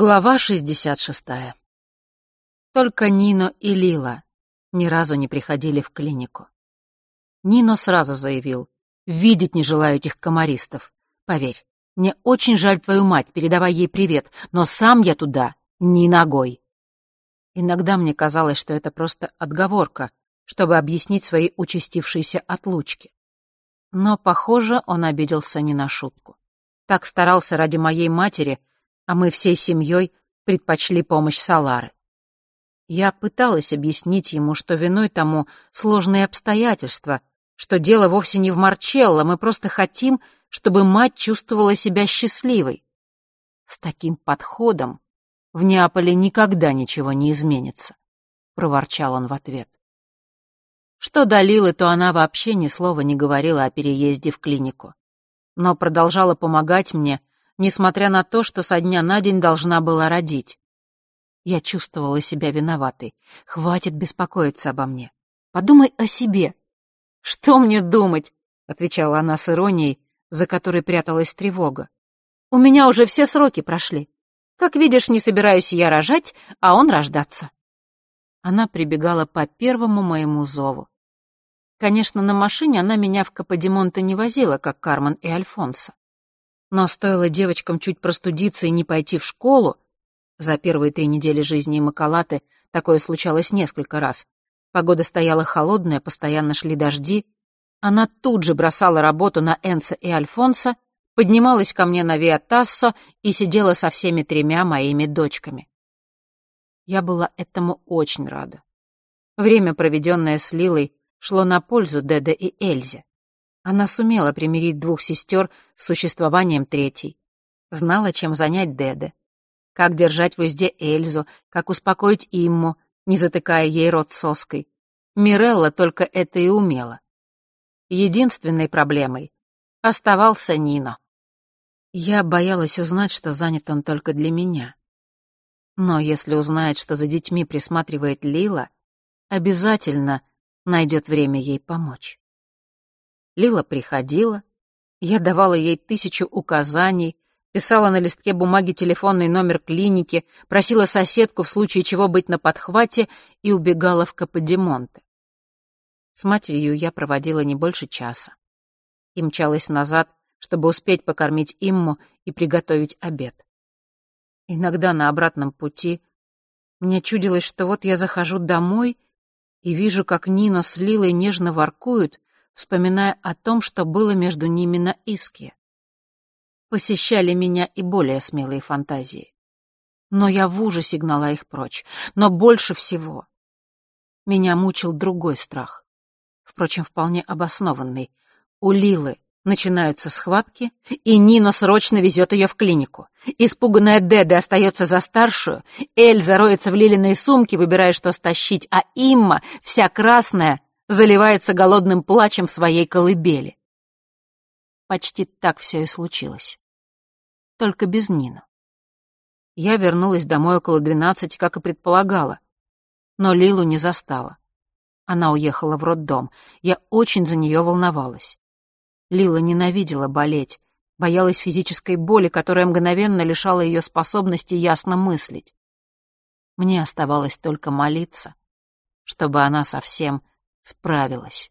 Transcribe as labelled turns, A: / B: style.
A: Глава 66. Только Нино и Лила ни разу не приходили в клинику. Нино сразу заявил, «Видеть не желаю этих комаристов. Поверь, мне очень жаль твою мать, передавай ей привет, но сам я туда ни ногой». Иногда мне казалось, что это просто отговорка, чтобы объяснить свои участившиеся отлучки. Но, похоже, он обиделся не на шутку. Так старался ради моей матери — а мы всей семьей предпочли помощь Салары. Я пыталась объяснить ему, что виной тому сложные обстоятельства, что дело вовсе не в Марчелло, мы просто хотим, чтобы мать чувствовала себя счастливой. С таким подходом в Неаполе никогда ничего не изменится, — проворчал он в ответ. Что до то она вообще ни слова не говорила о переезде в клинику, но продолжала помогать мне несмотря на то, что со дня на день должна была родить. Я чувствовала себя виноватой. Хватит беспокоиться обо мне. Подумай о себе. Что мне думать? отвечала она с иронией, за которой пряталась тревога. У меня уже все сроки прошли. Как видишь, не собираюсь я рожать, а он рождаться. Она прибегала по первому моему зову. Конечно, на машине она меня в Каподимонте не возила, как Кармен и Альфонсо. Но стоило девочкам чуть простудиться и не пойти в школу, за первые три недели жизни Макалаты такое случалось несколько раз. Погода стояла холодная, постоянно шли дожди. Она тут же бросала работу на Энса и Альфонса, поднималась ко мне на Виатассо и сидела со всеми тремя моими дочками. Я была этому очень рада. Время, проведенное с Лилой, шло на пользу Деде и Эльзе. Она сумела примирить двух сестер с существованием третьей. Знала, чем занять Деде. Как держать в узде Эльзу, как успокоить Имму, не затыкая ей рот соской. Мирелла только это и умела. Единственной проблемой оставался Нино. Я боялась узнать, что занят он только для меня. Но если узнает, что за детьми присматривает Лила, обязательно найдет время ей помочь. Лила приходила, я давала ей тысячу указаний, писала на листке бумаги телефонный номер клиники, просила соседку в случае чего быть на подхвате и убегала в Каподимонте. С матерью я проводила не больше часа и мчалась назад, чтобы успеть покормить Имму и приготовить обед. Иногда на обратном пути мне чудилось, что вот я захожу домой и вижу, как Нино с Лилой нежно воркуют, вспоминая о том, что было между ними на Иске. Посещали меня и более смелые фантазии. Но я в ужасе гнала их прочь. Но больше всего меня мучил другой страх. Впрочем, вполне обоснованный. У Лилы начинаются схватки, и Нино срочно везет ее в клинику. Испуганная Деде остается за старшую, Эльза роется в Лилиной сумке, выбирая, что стащить, а Имма, вся красная, заливается голодным плачем в своей колыбели. Почти так все и случилось. Только без Нина. Я вернулась домой около двенадцати, как и предполагала. Но Лилу не застала. Она уехала в роддом. Я очень за нее волновалась. Лила ненавидела болеть, боялась физической боли, которая мгновенно лишала ее способности ясно мыслить. Мне оставалось только молиться, чтобы она совсем справилась.